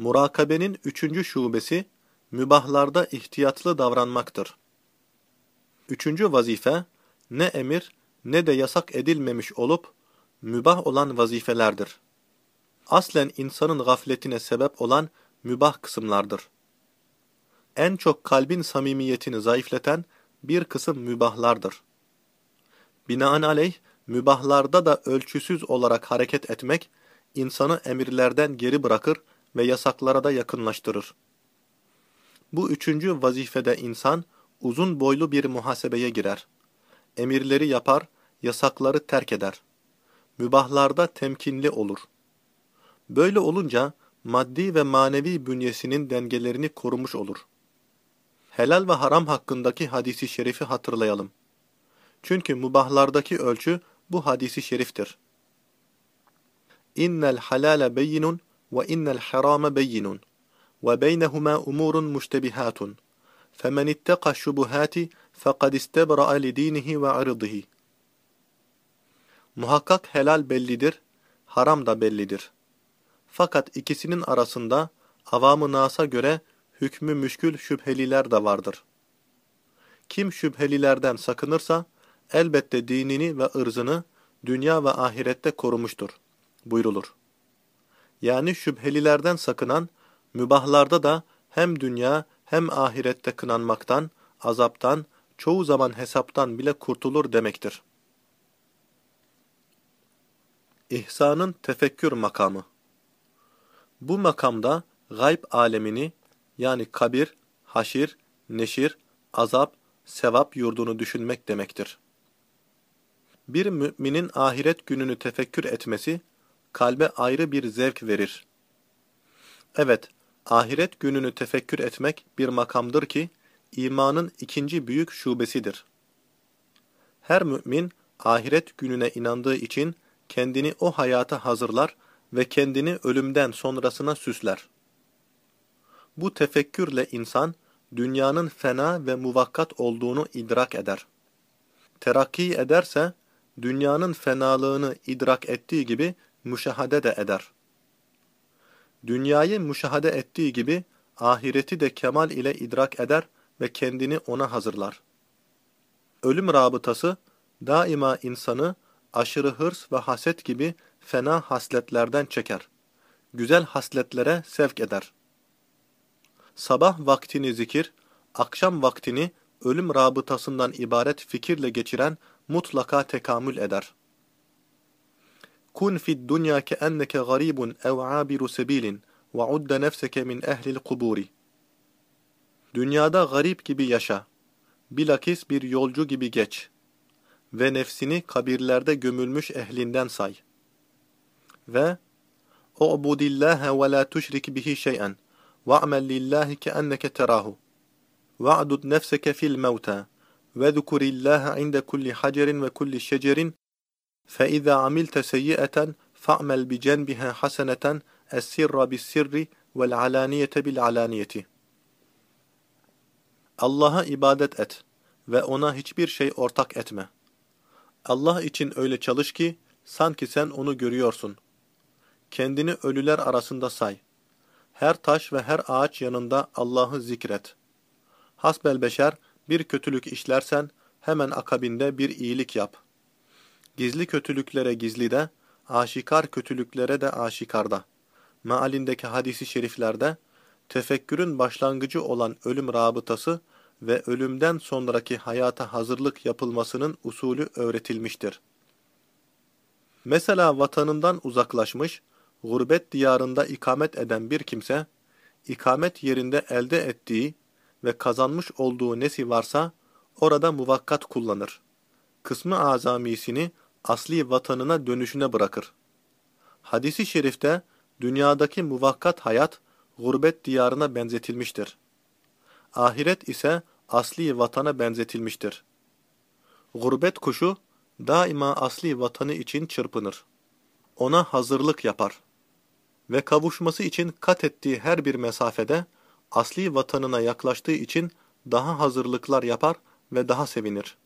Murakabenin üçüncü şubesi, mübahlarda ihtiyatlı davranmaktır. Üçüncü vazife, ne emir ne de yasak edilmemiş olup, mübah olan vazifelerdir. Aslen insanın gafletine sebep olan mübah kısımlardır. En çok kalbin samimiyetini zayıfleten bir kısım mübahlardır. Binaenaleyh, mübahlarda da ölçüsüz olarak hareket etmek, insanı emirlerden geri bırakır ve yasaklara da yakınlaştırır. Bu üçüncü vazifede insan, uzun boylu bir muhasebeye girer. Emirleri yapar, yasakları terk eder. Mübahlarda temkinli olur. Böyle olunca, maddi ve manevi bünyesinin dengelerini korumuş olur. Helal ve haram hakkındaki hadisi şerifi hatırlayalım. Çünkü mubahlardaki ölçü bu hadisi şeriftir. İnnel halale beyinun ve innel harame beyinun ve beynehuma umurun müştebihatun. فَمَنِ اتَّقَ الشُّبُهَاتِ فَقَدْ اسْتَبْرَأَ لِد۪ينِهِ وَعِرْضِهِ Muhakkak helal bellidir, haram da bellidir. Fakat ikisinin arasında avamı nasa göre hükmü müşkül şüpheliler de vardır. Kim şüphelilerden sakınırsa, elbette dinini ve ırzını dünya ve ahirette korumuştur, buyrulur. Yani şüphelilerden sakınan, mübahlarda da hem dünya hem ahirette kınanmaktan, azaptan, çoğu zaman hesaptan bile kurtulur demektir. İhsanın tefekkür makamı Bu makamda gayb alemini yani kabir, haşir, neşir, azap, sevap yurdunu düşünmek demektir. Bir müminin ahiret gününü tefekkür etmesi, kalbe ayrı bir zevk verir. Evet, ahiret gününü tefekkür etmek bir makamdır ki, imanın ikinci büyük şubesidir. Her mümin, ahiret gününe inandığı için kendini o hayata hazırlar ve kendini ölümden sonrasına süsler. Bu tefekkürle insan, dünyanın fena ve muvakkat olduğunu idrak eder. Terakki ederse, dünyanın fenalığını idrak ettiği gibi müşahede de eder. Dünyayı müşahede ettiği gibi ahireti de kemal ile idrak eder ve kendini ona hazırlar. Ölüm rabıtası daima insanı aşırı hırs ve haset gibi fena hasletlerden çeker. Güzel hasletlere sevk eder. Sabah vaktini zikir, akşam vaktini ölüm rabıtasından ibaret fikirle geçiren mutlaka tekamül eder. Kun fid dunya keenneke garibun ev abiru sebilin ve udde nefseke min ehlil kuburi. Dünyada garip gibi yaşa. Bilakis bir yolcu gibi geç. Ve nefsini kabirlerde gömülmüş ehlinden say. Ve U'budillâhe ve la tuşrik bihi şey'en ve'mel lillahi keenneke terahu. Ve'dud nefseke fil mevta. وَذُكُرِ اللّٰهَ عِنْدَ كُلِّ حَجَرٍ وَكُلِّ شَجَرٍ فَإِذَا عَمِلْتَ سَيِّئَةً فَأْمَلْ بِجَنْبِهَا حَسَنَةً السِّرَّ بِالسِّرِّ وَالْعَلَانِيَةَ بِالْعَلَانِيَةِ Allah'a ibadet et ve ona hiçbir şey ortak etme. Allah için öyle çalış ki, sanki sen onu görüyorsun. Kendini ölüler arasında say. Her taş ve her ağaç yanında Allah'ı zikret. Hasbel beşer, bir kötülük işlersen, hemen akabinde bir iyilik yap. Gizli kötülüklere gizlide, aşikar kötülüklere de aşikarda. Mealindeki hadisi şeriflerde, tefekkürün başlangıcı olan ölüm rabıtası ve ölümden sonraki hayata hazırlık yapılmasının usulü öğretilmiştir. Mesela vatanından uzaklaşmış, gurbet diyarında ikamet eden bir kimse, ikamet yerinde elde ettiği ve kazanmış olduğu nesi varsa orada muvakkat kullanır. Kısmı azamisini asli vatanına dönüşüne bırakır. Hadisi şerifte dünyadaki muvakkat hayat gurbet diyarına benzetilmiştir. Ahiret ise asli vatana benzetilmiştir. Gurbet kuşu daima asli vatanı için çırpınır. Ona hazırlık yapar. Ve kavuşması için kat ettiği her bir mesafede asli vatanına yaklaştığı için daha hazırlıklar yapar ve daha sevinir.